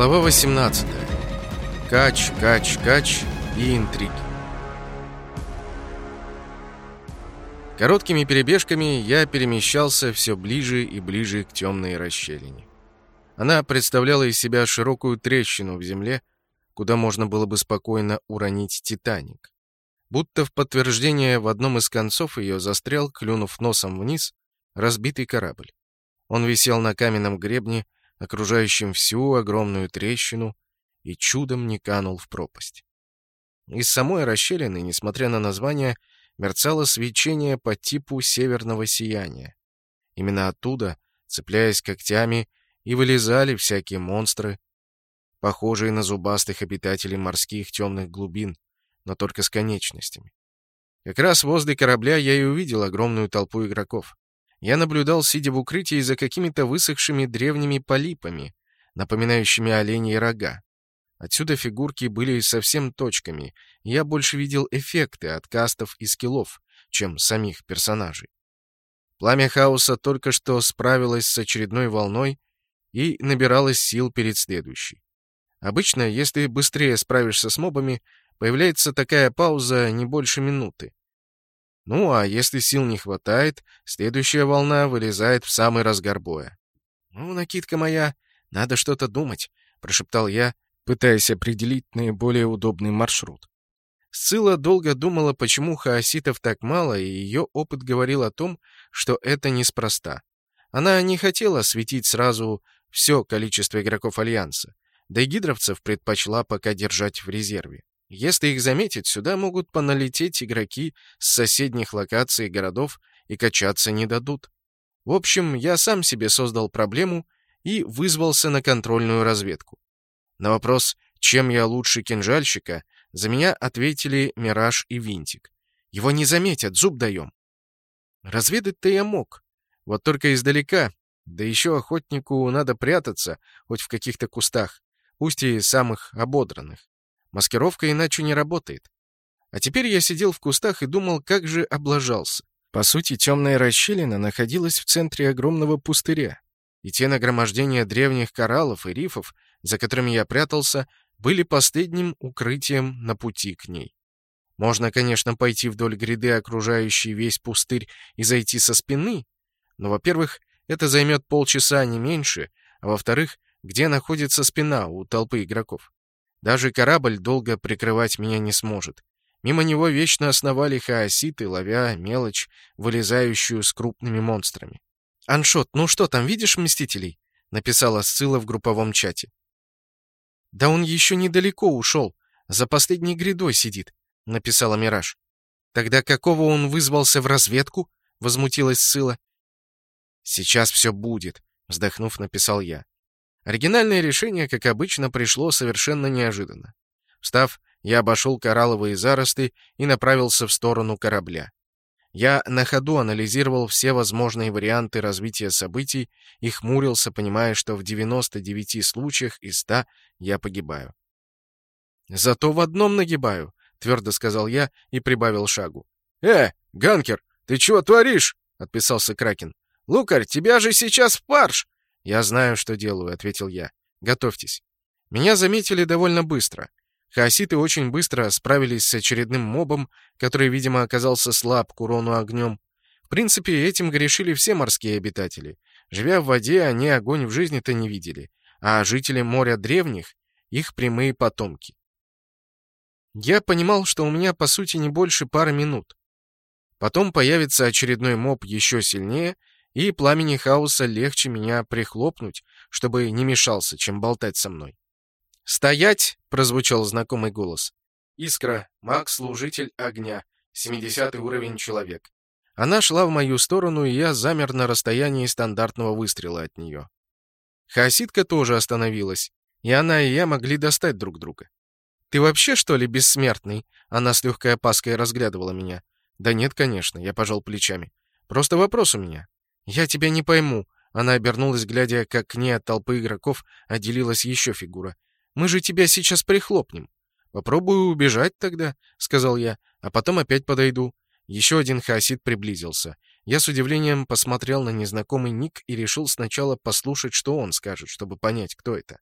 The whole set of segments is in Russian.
Глава 18. Кач, кач, кач и интриги. Короткими перебежками я перемещался все ближе и ближе к темной расщелине. Она представляла из себя широкую трещину в земле, куда можно было бы спокойно уронить «Титаник». Будто в подтверждение в одном из концов ее застрял, клюнув носом вниз, разбитый корабль. Он висел на каменном гребне, окружающим всю огромную трещину, и чудом не канул в пропасть. Из самой расщелины, несмотря на название, мерцало свечение по типу северного сияния. Именно оттуда, цепляясь когтями, и вылезали всякие монстры, похожие на зубастых обитателей морских темных глубин, но только с конечностями. Как раз возле корабля я и увидел огромную толпу игроков. Я наблюдал, сидя в укрытии за какими-то высохшими древними полипами, напоминающими оленей рога. Отсюда фигурки были совсем точками, я больше видел эффекты от кастов и скиллов, чем самих персонажей. Пламя хаоса только что справилось с очередной волной и набиралось сил перед следующей. Обычно, если быстрее справишься с мобами, появляется такая пауза не больше минуты. Ну, а если сил не хватает, следующая волна вылезает в самый разгар боя. «Ну, накидка моя, надо что-то думать», — прошептал я, пытаясь определить наиболее удобный маршрут. Сцилла долго думала, почему хаоситов так мало, и ее опыт говорил о том, что это неспроста. Она не хотела светить сразу все количество игроков Альянса, да и гидровцев предпочла пока держать в резерве. Если их заметить, сюда могут поналететь игроки с соседних локаций городов и качаться не дадут. В общем, я сам себе создал проблему и вызвался на контрольную разведку. На вопрос, чем я лучше кинжальщика, за меня ответили Мираж и Винтик. Его не заметят, зуб даем. Разведать-то я мог. Вот только издалека. Да еще охотнику надо прятаться, хоть в каких-то кустах, пусть и самых ободранных. Маскировка иначе не работает. А теперь я сидел в кустах и думал, как же облажался. По сути, темная расщелина находилась в центре огромного пустыря, и те нагромождения древних кораллов и рифов, за которыми я прятался, были последним укрытием на пути к ней. Можно, конечно, пойти вдоль гряды, окружающей весь пустырь, и зайти со спины, но, во-первых, это займет полчаса, не меньше, а во-вторых, где находится спина у толпы игроков? Даже корабль долго прикрывать меня не сможет. Мимо него вечно основали хаоситы, ловя мелочь, вылезающую с крупными монстрами. «Аншот, ну что там, видишь Мстителей?» — написала Сцилла в групповом чате. «Да он еще недалеко ушел, за последней грядой сидит», — написала Мираж. «Тогда какого он вызвался в разведку?» — возмутилась Сцилла. «Сейчас все будет», — вздохнув, написал я. Оригинальное решение, как обычно, пришло совершенно неожиданно. Встав, я обошел коралловые заросты и направился в сторону корабля. Я на ходу анализировал все возможные варианты развития событий и хмурился, понимая, что в 99 случаях из 100 я погибаю. «Зато в одном нагибаю», — твердо сказал я и прибавил шагу. «Э, Ганкер, ты чего творишь?» — отписался Кракен. «Лукарь, тебя же сейчас в парш!» «Я знаю, что делаю», — ответил я. «Готовьтесь». Меня заметили довольно быстро. Хаоситы очень быстро справились с очередным мобом, который, видимо, оказался слаб к урону огнем. В принципе, этим грешили все морские обитатели. Живя в воде, они огонь в жизни-то не видели, а жители моря древних — их прямые потомки. Я понимал, что у меня, по сути, не больше пары минут. Потом появится очередной моб еще сильнее, и пламени хаоса легче меня прихлопнуть, чтобы не мешался, чем болтать со мной. «Стоять!» — прозвучал знакомый голос. «Искра, маг-служитель огня, 70 уровень человек». Она шла в мою сторону, и я замер на расстоянии стандартного выстрела от нее. Хаоситка тоже остановилась, и она и я могли достать друг друга. «Ты вообще, что ли, бессмертный?» Она с легкой опаской разглядывала меня. «Да нет, конечно», — я пожал плечами. «Просто вопрос у меня. «Я тебя не пойму». Она обернулась, глядя, как к ней от толпы игроков отделилась еще фигура. «Мы же тебя сейчас прихлопнем». «Попробую убежать тогда», — сказал я, — «а потом опять подойду». Еще один хаосит приблизился. Я с удивлением посмотрел на незнакомый ник и решил сначала послушать, что он скажет, чтобы понять, кто это.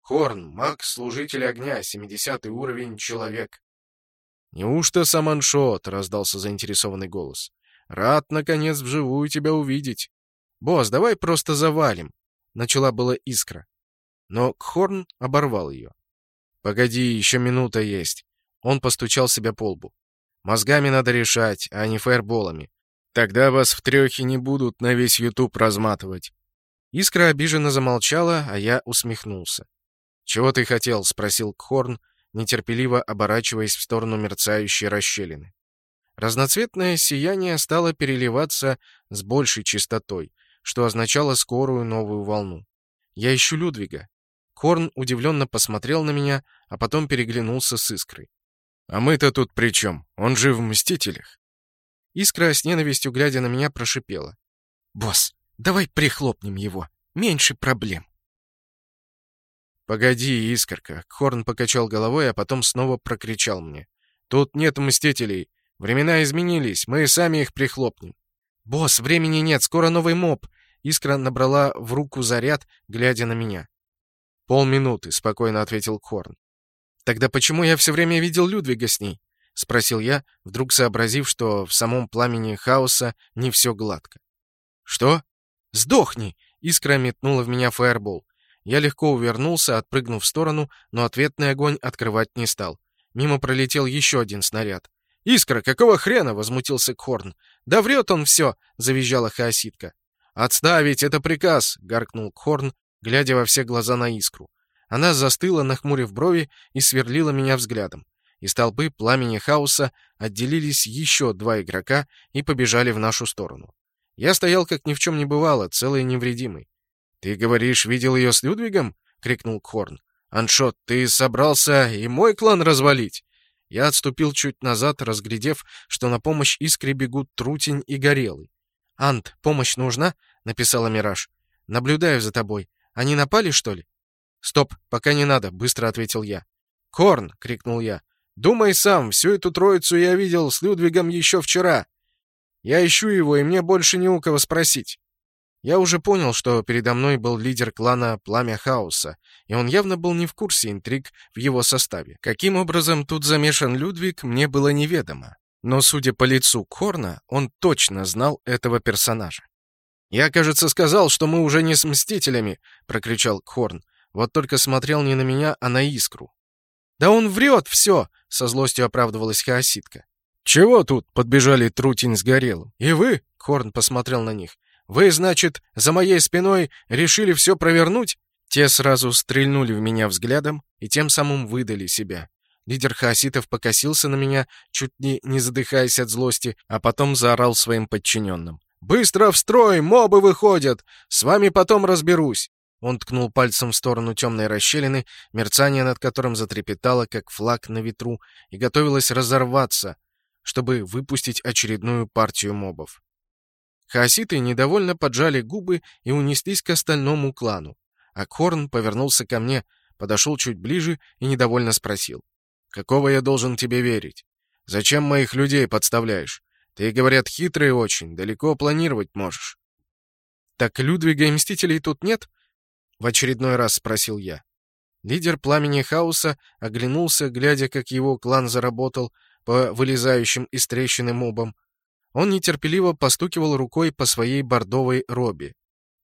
Хорн, маг, служитель огня, 70 уровень, человек. «Неужто Саманшот?» — раздался заинтересованный голос. «Рад, наконец, вживую тебя увидеть. Босс, давай просто завалим!» Начала была искра. Но Кхорн оборвал ее. «Погоди, еще минута есть». Он постучал себя по лбу. «Мозгами надо решать, а не фаерболами. Тогда вас в трехе не будут на весь Ютуб разматывать». Искра обиженно замолчала, а я усмехнулся. «Чего ты хотел?» — спросил Кхорн, нетерпеливо оборачиваясь в сторону мерцающей расщелины. Разноцветное сияние стало переливаться с большей частотой, что означало скорую новую волну. «Я ищу Людвига». Корн удивленно посмотрел на меня, а потом переглянулся с Искрой. «А мы-то тут при чем? Он же в Мстителях». Искра с ненавистью, глядя на меня, прошипела. «Босс, давай прихлопнем его. Меньше проблем». «Погоди, Искорка!» — Хорн покачал головой, а потом снова прокричал мне. «Тут нет мстителей. Времена изменились, мы сами их прихлопнем». «Босс, времени нет, скоро новый моб!» Искра набрала в руку заряд, глядя на меня. «Полминуты», — спокойно ответил Хорн. «Тогда почему я все время видел Людвига с ней?» — спросил я, вдруг сообразив, что в самом пламени хаоса не все гладко. «Что?» «Сдохни!» — искра метнула в меня фаербол. Я легко увернулся, отпрыгнув в сторону, но ответный огонь открывать не стал. Мимо пролетел еще один снаряд. «Искра, какого хрена?» — возмутился Кхорн. «Да врет он все!» — завизжала хаоситка. «Отставить! Это приказ!» — гаркнул Кхорн, глядя во все глаза на искру. Она застыла, нахмурив брови, и сверлила меня взглядом. Из толпы пламени хаоса отделились еще два игрока и побежали в нашу сторону. Я стоял, как ни в чем не бывало, целый и невредимый. «Ты говоришь, видел ее с Людвигом?» — крикнул Кхорн. «Аншот, ты собрался и мой клан развалить?» Я отступил чуть назад, разглядев, что на помощь Искре бегут Трутень и Горелый. «Ант, помощь нужна?» — написала Мираж. «Наблюдаю за тобой. Они напали, что ли?» «Стоп, пока не надо», — быстро ответил я. «Корн!» — крикнул я. «Думай сам, всю эту троицу я видел с Людвигом еще вчера. Я ищу его, и мне больше не у кого спросить». Я уже понял, что передо мной был лидер клана Пламя Хаоса, и он явно был не в курсе интриг в его составе. Каким образом тут замешан Людвиг, мне было неведомо. Но, судя по лицу Корна, он точно знал этого персонажа. «Я, кажется, сказал, что мы уже не с Мстителями!» — прокричал Хорн. Вот только смотрел не на меня, а на Искру. «Да он врет все!» — со злостью оправдывалась Хаоситка. «Чего тут?» — подбежали Трутень с Горелым. «И вы?» — Хорн посмотрел на них. Вы, значит, за моей спиной решили все провернуть?» Те сразу стрельнули в меня взглядом и тем самым выдали себя. Лидер хаоситов покосился на меня, чуть ли не задыхаясь от злости, а потом заорал своим подчиненным. «Быстро в строй! Мобы выходят! С вами потом разберусь!» Он ткнул пальцем в сторону темной расщелины, мерцание над которым затрепетало, как флаг на ветру, и готовилось разорваться, чтобы выпустить очередную партию мобов. Хаоситы недовольно поджали губы и унеслись к остальному клану. А Корн повернулся ко мне, подошел чуть ближе и недовольно спросил. «Какого я должен тебе верить? Зачем моих людей подставляешь? Ты, говорят, хитрый очень, далеко планировать можешь». «Так Людвига и Мстителей тут нет?» — в очередной раз спросил я. Лидер Пламени Хаоса оглянулся, глядя, как его клан заработал по вылезающим из трещины мобам, он нетерпеливо постукивал рукой по своей бордовой робе.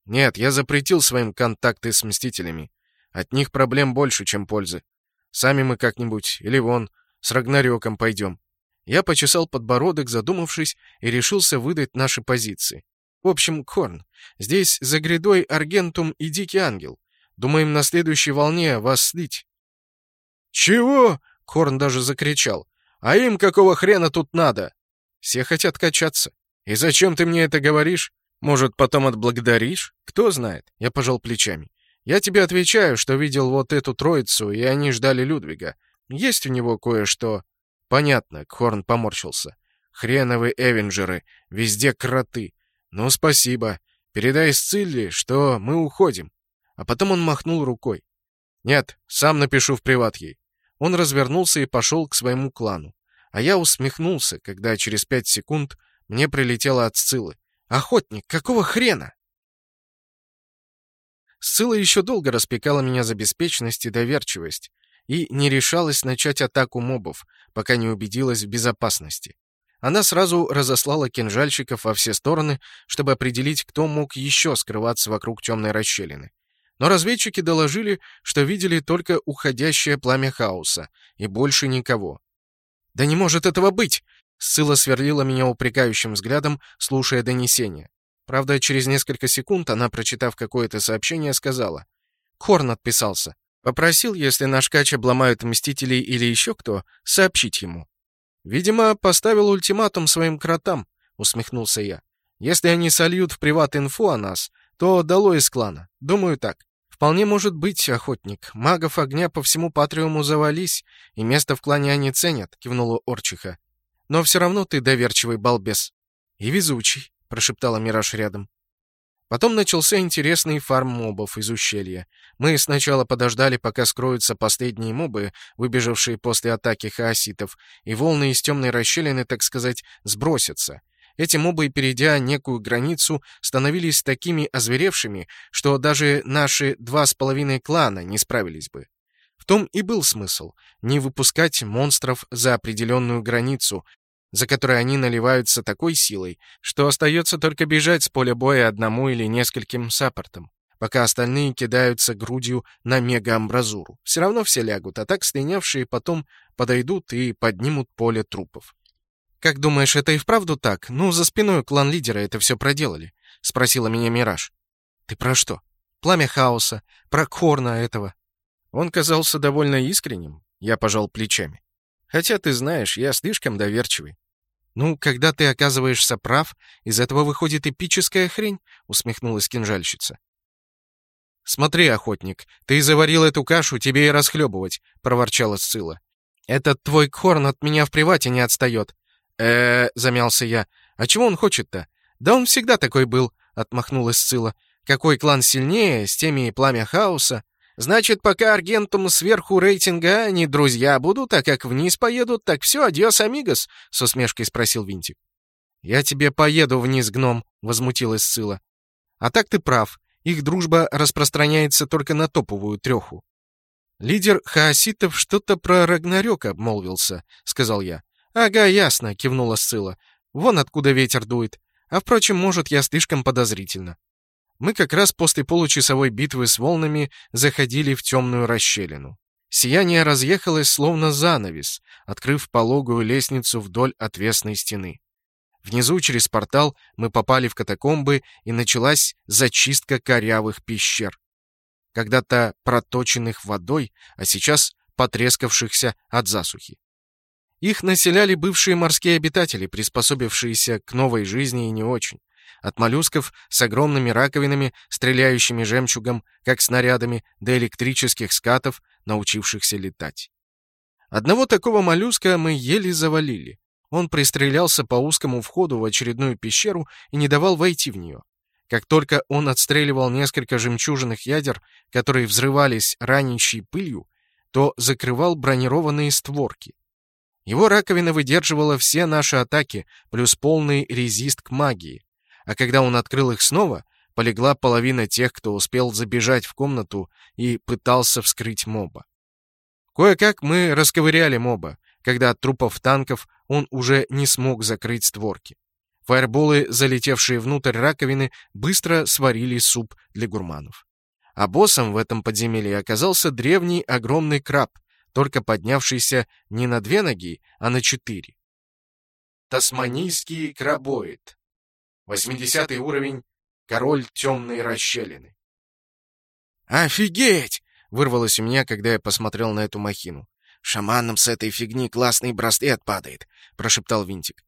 «Нет, я запретил своим контакты с Мстителями. От них проблем больше, чем пользы. Сами мы как-нибудь, или вон, с Рагнарёком пойдем». Я почесал подбородок, задумавшись, и решился выдать наши позиции. В общем, Корн, здесь за грядой Аргентум и Дикий Ангел. Думаем на следующей волне вас слить. «Чего?» — Корн даже закричал. «А им какого хрена тут надо?» Все хотят качаться. И зачем ты мне это говоришь? Может, потом отблагодаришь? Кто знает. Я пожал плечами. Я тебе отвечаю, что видел вот эту троицу, и они ждали Людвига. Есть у него кое-что... Понятно, Хорн поморщился. Хреновы эвенджеры, везде кроты. Ну, спасибо. Передай Сцилли, что мы уходим. А потом он махнул рукой. Нет, сам напишу в приват ей. Он развернулся и пошел к своему клану. А я усмехнулся, когда через пять секунд мне прилетело от Сциллы. «Охотник, какого хрена?» Сцилла еще долго распекала меня за беспечность и доверчивость и не решалась начать атаку мобов, пока не убедилась в безопасности. Она сразу разослала кинжальщиков во все стороны, чтобы определить, кто мог еще скрываться вокруг темной расщелины. Но разведчики доложили, что видели только уходящее пламя хаоса, и больше никого. «Да не может этого быть!» Сыла сверлила меня упрекающим взглядом, слушая донесение. Правда, через несколько секунд она, прочитав какое-то сообщение, сказала. «Хорн отписался. Попросил, если наш кач обломают Мстителей или еще кто, сообщить ему. «Видимо, поставил ультиматум своим кротам», — усмехнулся я. «Если они сольют в приват-инфу о нас, то дало из клана. Думаю так. Вполне может быть, охотник. Магов огня по всему Патриуму завались, и место в клане они ценят», — кивнула Орчиха. «Но все равно ты доверчивый балбес». «И везучий», — прошептала Мираж рядом. Потом начался интересный фарм мобов из ущелья. Мы сначала подождали, пока скроются последние мобы, выбежавшие после атаки хаоситов, и волны из темной расщелины, так сказать, сбросятся. Эти мобы, перейдя некую границу, становились такими озверевшими, что даже наши два с половиной клана не справились бы. В том и был смысл — не выпускать монстров за определенную границу, за которой они наливаются такой силой, что остается только бежать с поля боя одному или нескольким саппортам, пока остальные кидаются грудью на мегаамбразуру. Все равно все лягут, а так слинявшие потом подойдут и поднимут поле трупов. «Как думаешь, это и вправду так? Ну, за спиной клан лидера это все проделали?» — спросила меня Мираж. «Ты про что? Пламя хаоса, про Корна этого». Он казался довольно искренним, я пожал плечами. Хотя, ты знаешь, я слишком доверчивый. «Ну, когда ты оказываешься прав, из этого выходит эпическая хрень», — усмехнулась кинжальщица. «Смотри, охотник, ты заварил эту кашу, тебе и расхлебывать», — проворчала Сцилла. «Этот твой Хорн от меня в привате не отстает». «Э-э», — замялся я. «А чего он хочет-то?» «Да он всегда такой был», — отмахнулась Сцилла. «Какой клан сильнее, с теми и пламя хаоса». Значит, пока Аргентум сверху рейтинга, они друзья будут, а как вниз поедут, так все, adiós, amigos?» — с усмешкой спросил Винтик. «Я тебе поеду вниз, гном», — возмутилась Сцилла. «А так ты прав. Их дружба распространяется только на топовую треху». «Лидер хаоситов что-то про Рагнарёк обмолвился», — сказал я. «Ага, ясно», — кивнула Сцилла. «Вон откуда ветер дует. А, впрочем, может, я слишком подозрительно». Мы как раз после получасовой битвы с волнами заходили в темную расщелину. Сияние разъехалось словно занавес, открыв пологую лестницу вдоль отвесной стены. Внизу через портал мы попали в катакомбы, и началась зачистка корявых пещер. Когда-то проточенных водой, а сейчас потрескавшихся от засухи. Их населяли бывшие морские обитатели, приспособившиеся к новой жизни и не очень. От моллюсков с огромными раковинами, стреляющими жемчугом, как снарядами, до электрических скатов, научившихся летать. Одного такого моллюска мы еле завалили. Он пристрелялся по узкому входу в очередную пещеру и не давал войти в нее. Как только он отстреливал несколько жемчужных ядер, которые взрывались ранящей пылью, то закрывал бронированные створки. Его раковина выдерживала все наши атаки, плюс полный резист к магии а когда он открыл их снова, полегла половина тех, кто успел забежать в комнату и пытался вскрыть моба. Кое-как мы расковыряли моба, когда от трупов танков он уже не смог закрыть створки. Фаерболы, залетевшие внутрь раковины, быстро сварили суп для гурманов. А боссом в этом подземелье оказался древний огромный краб, только поднявшийся не на две ноги, а на четыре. Тасманийский крабоид 80 уровень, король темной расщелины. «Офигеть!» — вырвалось у меня, когда я посмотрел на эту махину. «Шаманам с этой фигни классный браслет падает», — прошептал Винтик.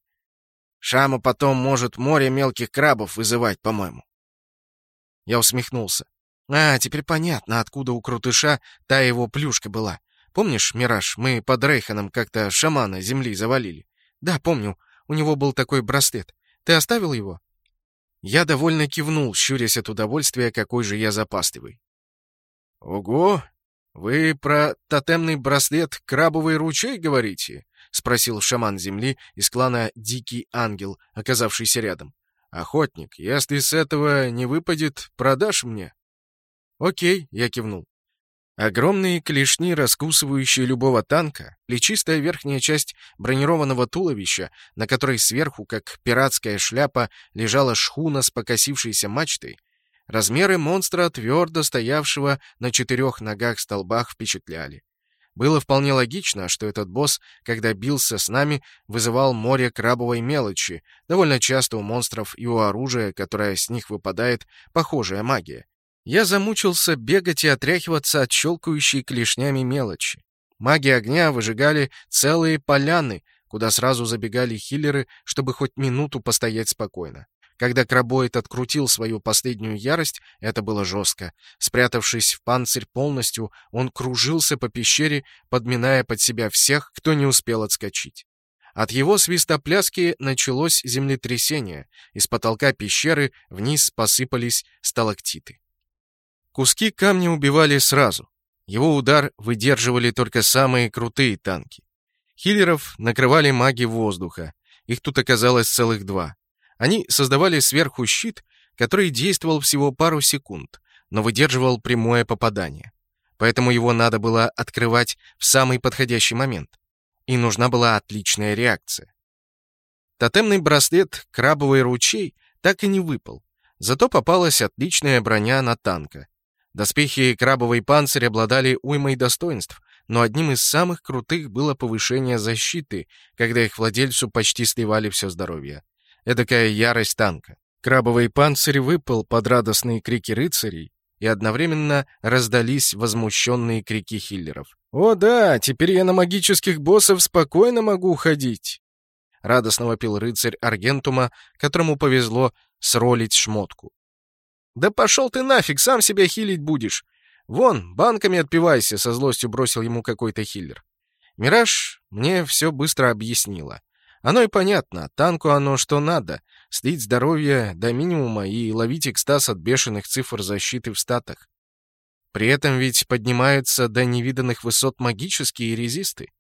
«Шама потом может море мелких крабов вызывать, по-моему». Я усмехнулся. «А, теперь понятно, откуда у крутыша та его плюшка была. Помнишь, Мираж, мы под Рейханом как-то шамана земли завалили?» «Да, помню. У него был такой браслет. Ты оставил его?» Я довольно кивнул, щурясь от удовольствия, какой же я запастливый. «Ого! Вы про тотемный браслет «Крабовый ручей» говорите?» — спросил шаман земли из клана «Дикий ангел», оказавшийся рядом. «Охотник, если с этого не выпадет, продашь мне?» «Окей», — я кивнул. Огромные клешни, раскусывающие любого танка, плечистая верхняя часть бронированного туловища, на которой сверху, как пиратская шляпа, лежала шхуна с покосившейся мачтой, размеры монстра, твердо стоявшего на четырех ногах-столбах, впечатляли. Было вполне логично, что этот босс, когда бился с нами, вызывал море крабовой мелочи, довольно часто у монстров и у оружия, которое с них выпадает, похожая магия. Я замучился бегать и отряхиваться от щелкающей клешнями мелочи. Маги огня выжигали целые поляны, куда сразу забегали хиллеры, чтобы хоть минуту постоять спокойно. Когда крабоид открутил свою последнюю ярость, это было жестко. Спрятавшись в панцирь полностью, он кружился по пещере, подминая под себя всех, кто не успел отскочить. От его свистопляски началось землетрясение. Из потолка пещеры вниз посыпались сталактиты. Куски камня убивали сразу. Его удар выдерживали только самые крутые танки. Хиллеров накрывали маги воздуха. Их тут оказалось целых два. Они создавали сверху щит, который действовал всего пару секунд, но выдерживал прямое попадание. Поэтому его надо было открывать в самый подходящий момент. И нужна была отличная реакция. Тотемный браслет «Крабовый ручей» так и не выпал. Зато попалась отличная броня на танка. Доспехи и крабовый панцирь обладали уймой достоинств, но одним из самых крутых было повышение защиты, когда их владельцу почти сливали все здоровье. Эдакая ярость танка. Крабовый панцирь выпал под радостные крики рыцарей, и одновременно раздались возмущенные крики хиллеров. «О да, теперь я на магических боссов спокойно могу ходить!» Радостно вопил рыцарь Аргентума, которому повезло сролить шмотку. «Да пошел ты нафиг, сам себя хилить будешь! Вон, банками отпивайся!» — со злостью бросил ему какой-то хиллер. Мираж мне все быстро объяснила. Оно и понятно, танку оно что надо — слить здоровье до минимума и ловить экстаз от бешеных цифр защиты в статах. При этом ведь поднимаются до невиданных высот магические резисты.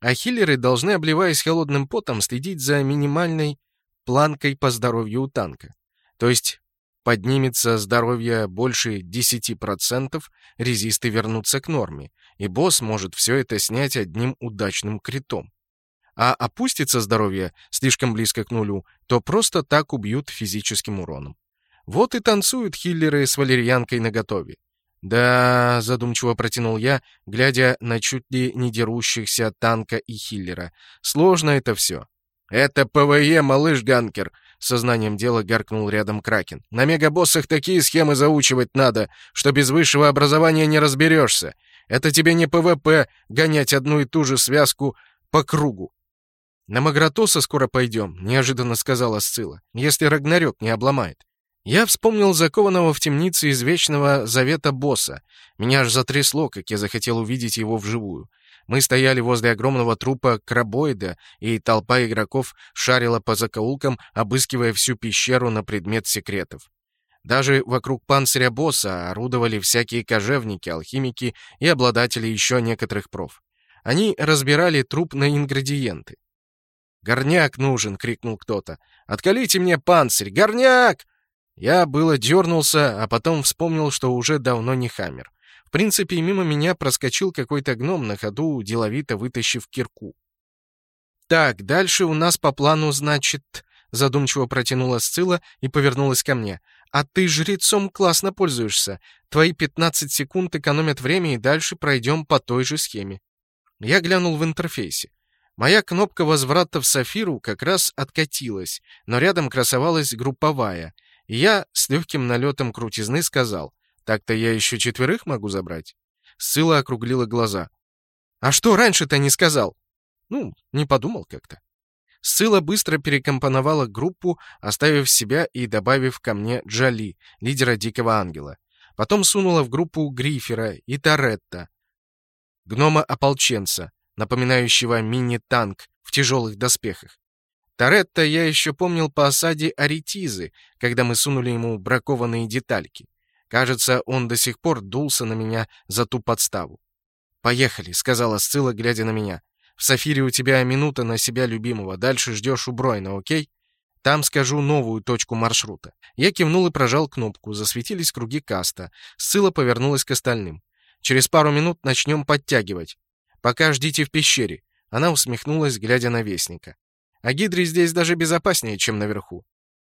А хиллеры должны, обливаясь холодным потом, следить за минимальной планкой по здоровью у танка. То есть поднимется здоровье больше 10%, резисты вернутся к норме, и босс может все это снять одним удачным критом. А опустится здоровье слишком близко к нулю, то просто так убьют физическим уроном. Вот и танцуют хиллеры с валерьянкой наготове. «Да», — задумчиво протянул я, глядя на чуть ли не дерущихся танка и хиллера. «Сложно это все». «Это PvE, малыш Ганкер», Со знанием дела гаркнул рядом Кракен. «На мегабоссах такие схемы заучивать надо, что без высшего образования не разберешься. Это тебе не PvP гонять одну и ту же связку по кругу». «На Магратоса скоро пойдем», — неожиданно сказала Сцилла, «если Рагнарёк не обломает». Я вспомнил закованного в темнице из Вечного Завета босса. Меня аж затрясло, как я захотел увидеть его вживую. Мы стояли возле огромного трупа крабоида, и толпа игроков шарила по закоулкам, обыскивая всю пещеру на предмет секретов. Даже вокруг панциря босса орудовали всякие кожевники, алхимики и обладатели еще некоторых проф. Они разбирали труп на ингредиенты. «Горняк нужен!» — крикнул кто-то. «Откалите мне панцирь! Горняк!» Я было дернулся, а потом вспомнил, что уже давно не хаммер. В принципе, мимо меня проскочил какой-то гном на ходу, деловито вытащив кирку. «Так, дальше у нас по плану, значит...» Задумчиво протянула Сцилла и повернулась ко мне. «А ты жрецом классно пользуешься. Твои 15 секунд экономят время, и дальше пройдем по той же схеме». Я глянул в интерфейсе. Моя кнопка возврата в Сафиру как раз откатилась, но рядом красовалась групповая, и я с легким налетом крутизны сказал так-то я еще четверых могу забрать?» Сыла округлила глаза. «А что раньше-то не сказал?» «Ну, не подумал как-то». Сыла быстро перекомпоновала группу, оставив себя и добавив ко мне Джали, лидера Дикого Ангела. Потом сунула в группу Грифера и Торетта, гнома-ополченца, напоминающего мини-танк в тяжелых доспехах. Торетта я еще помнил по осаде Аретизы, когда мы сунули ему бракованные детальки. Кажется, он до сих пор дулся на меня за ту подставу. «Поехали», — сказала Сцилла, глядя на меня. «В Сафире у тебя минута на себя любимого, дальше ждешь у Бройна, окей?» Там скажу новую точку маршрута. Я кивнул и прожал кнопку. Засветились круги каста. Сцилла повернулась к остальным. Через пару минут начнем подтягивать. Пока ждите в пещере. Она усмехнулась, глядя на Вестника. А Гидре здесь даже безопаснее, чем наверху.